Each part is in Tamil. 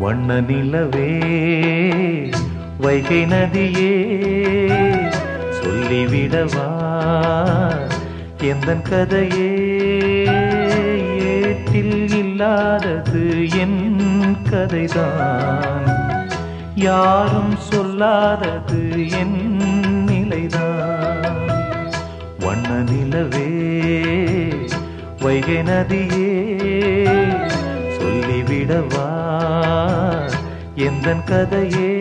வண்ண நிலவே வைகை நதியே சொல்லிவிடவா எந்த கதையே? ஏட்டில் இல்லாதது என் கதைதான். யாரும் சொல்லாதது என் நிலைதான். வண்ண நிலவே வைகை நதியே சொல்லிவிடவா எந்த கதையே?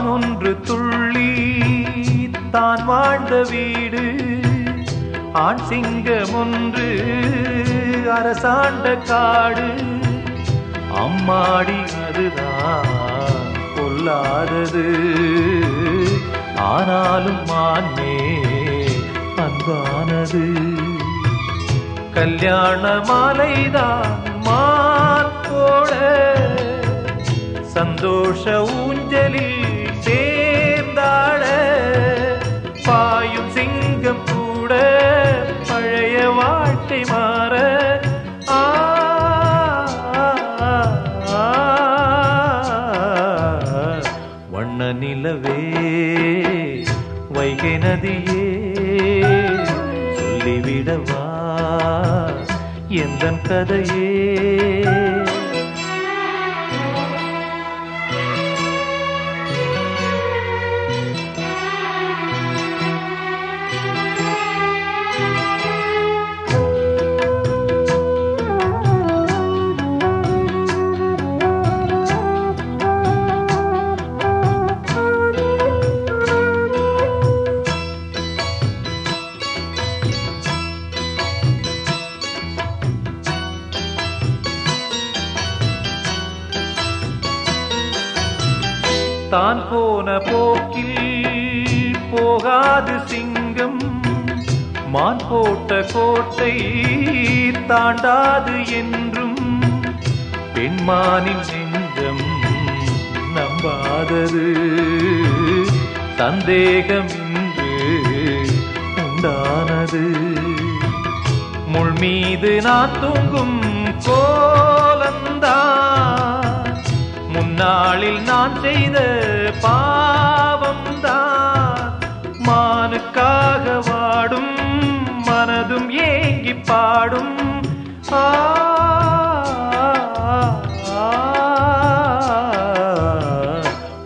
மானொன்று துள்ளி தான் வாழ்ந்த வீடு. ஆண் சிங்கம் ஒன்று அரசாண்ட காடு. அம்மாடி அதுதான் கொல்லாதது ஆனாலும் மானே அன்பானது கல்யாண மாலைதான் மான் போல சந்தோஷ ஊஞ்சலில் வைகை நதியே சொல்லிவிடவா எந்த கதையே? தான் போன போக்கில் போகாது சிங்கம். மான் போட்ட கோட்டை தாண்டாது என்றும். பெண்மானின் சிங்கம் நம்பாதது. சந்தேகம் இன்று உண்டானது. முள் மீது நான் தூங்கும் முன்னாளில் நான் செய்த பாவம்தான். மானுக்காக வாடும் மனதும் ஏங்கி பாடும். ஆ,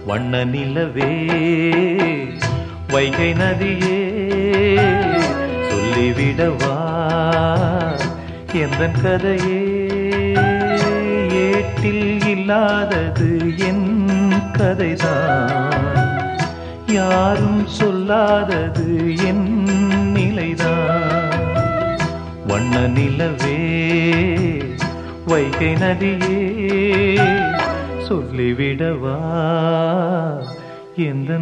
வண்ண நிலவே வைகை நதியே சொல்லிவிடவா எந்த கதையே? ஏட்டில் இல்லாதது என் கதைதான். யாரும் சொல்லாதது என் நிலைதான். வண்ண நிலவே வைகை நதியே சொல்லிவிடவா? எந்த